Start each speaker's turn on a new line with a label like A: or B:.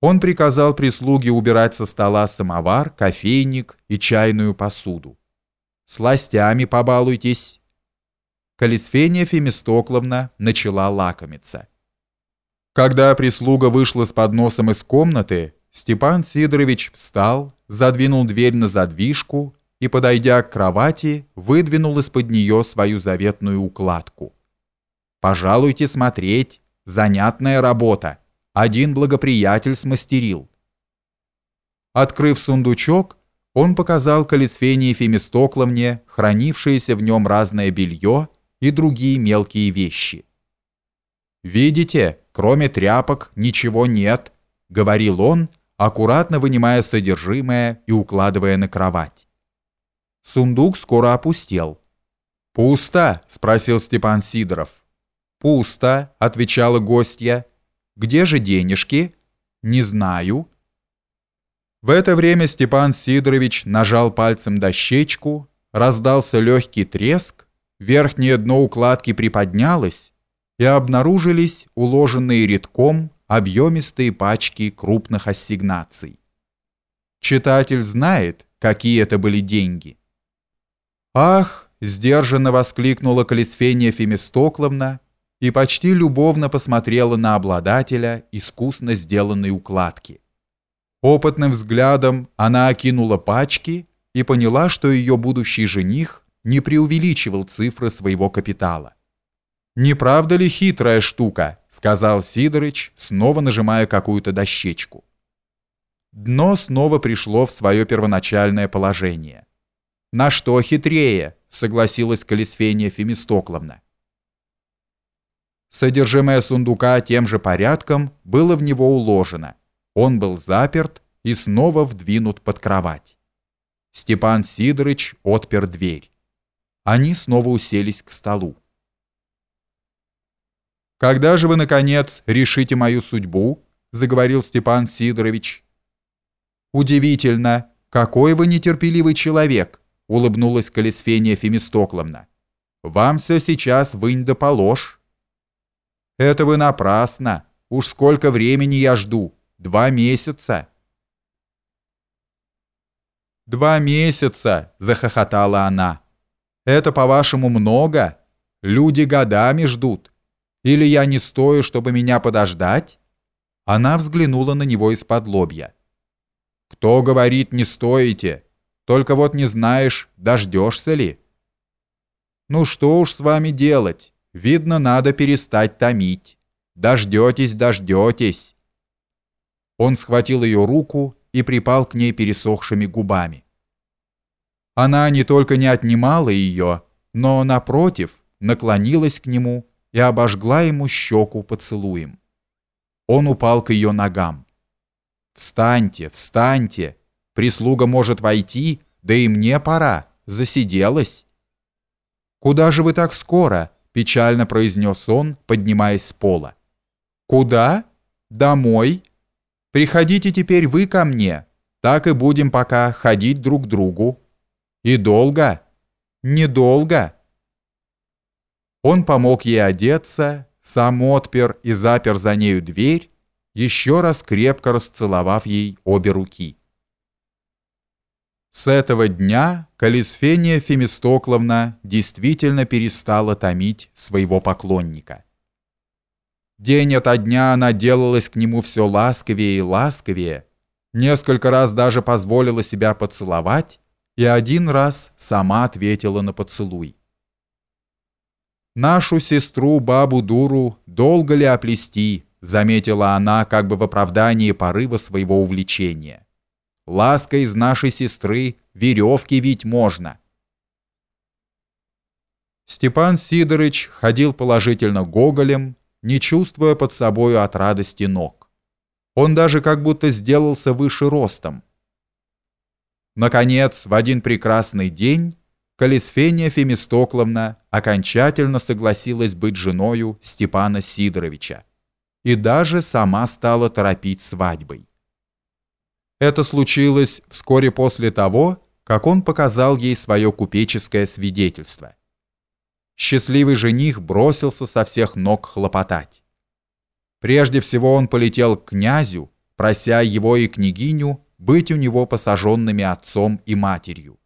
A: Он приказал прислуге убирать со стола самовар, кофейник и чайную посуду. «Сластями побалуйтесь!» Калисфения Фемистокловна начала лакомиться. Когда прислуга вышла с подносом из комнаты, Степан Сидорович встал, задвинул дверь на задвижку и, подойдя к кровати, выдвинул из-под нее свою заветную укладку. «Пожалуйте смотреть, занятная работа, один благоприятель смастерил». Открыв сундучок, он показал Калисфении Фемистокловне хранившееся в нем разное белье и другие мелкие вещи. «Видите, кроме тряпок ничего нет», — говорил он, аккуратно вынимая содержимое и укладывая на кровать. Сундук скоро опустел. «Пусто?» — спросил Степан Сидоров. «Пусто», — отвечала гостья. «Где же денежки?» «Не знаю». В это время Степан Сидорович нажал пальцем дощечку, раздался легкий треск, верхнее дно укладки приподнялось, и обнаружились уложенные редком объемистые пачки крупных ассигнаций. Читатель знает, какие это были деньги. «Ах!» – сдержанно воскликнула Калисфения Фемистокловна и почти любовно посмотрела на обладателя искусно сделанной укладки. Опытным взглядом она окинула пачки и поняла, что ее будущий жених не преувеличивал цифры своего капитала. «Не правда ли хитрая штука?» — сказал Сидорыч, снова нажимая какую-то дощечку. Дно снова пришло в свое первоначальное положение. «На что хитрее?» — согласилась Калисфения Фемистокловна. Содержимое сундука тем же порядком было в него уложено. Он был заперт и снова вдвинут под кровать. Степан Сидорыч отпер дверь. Они снова уселись к столу. «Когда же вы, наконец, решите мою судьбу?» – заговорил Степан Сидорович. «Удивительно, какой вы нетерпеливый человек!» – улыбнулась Колесфения Фемистокловна. «Вам все сейчас вынь да положь». «Это вы напрасно. Уж сколько времени я жду. Два месяца». «Два месяца!» – захохотала она. «Это, по-вашему, много? Люди годами ждут». Или я не стою, чтобы меня подождать?» Она взглянула на него из-под лобья. «Кто говорит, не стоите? Только вот не знаешь, дождешься ли?» «Ну что уж с вами делать? Видно, надо перестать томить. Дождетесь, дождетесь!» Он схватил ее руку и припал к ней пересохшими губами. Она не только не отнимала ее, но, напротив, наклонилась к нему и обожгла ему щеку поцелуем. Он упал к ее ногам. «Встаньте, встаньте! Прислуга может войти, да и мне пора, засиделась». «Куда же вы так скоро?» – печально произнес он, поднимаясь с пола. «Куда? Домой? Приходите теперь вы ко мне, так и будем пока ходить друг к другу. И долго? Недолго?» Он помог ей одеться, сам отпер и запер за нею дверь, еще раз крепко расцеловав ей обе руки. С этого дня Калисфения Фемистокловна действительно перестала томить своего поклонника. День ото дня она делалась к нему все ласковее и ласковее, несколько раз даже позволила себя поцеловать и один раз сама ответила на поцелуй. «Нашу сестру, бабу-дуру, долго ли оплести?» заметила она как бы в оправдании порыва своего увлечения. «Лаской из нашей сестры веревки вить можно». Степан Сидорыч ходил положительно гоголем, не чувствуя под собою от радости ног. Он даже как будто сделался выше ростом. Наконец, в один прекрасный день Калисфения Фемистокловна окончательно согласилась быть женою Степана Сидоровича и даже сама стала торопить свадьбой. Это случилось вскоре после того, как он показал ей свое купеческое свидетельство. Счастливый жених бросился со всех ног хлопотать. Прежде всего он полетел к князю, прося его и княгиню быть у него посаженными отцом и матерью.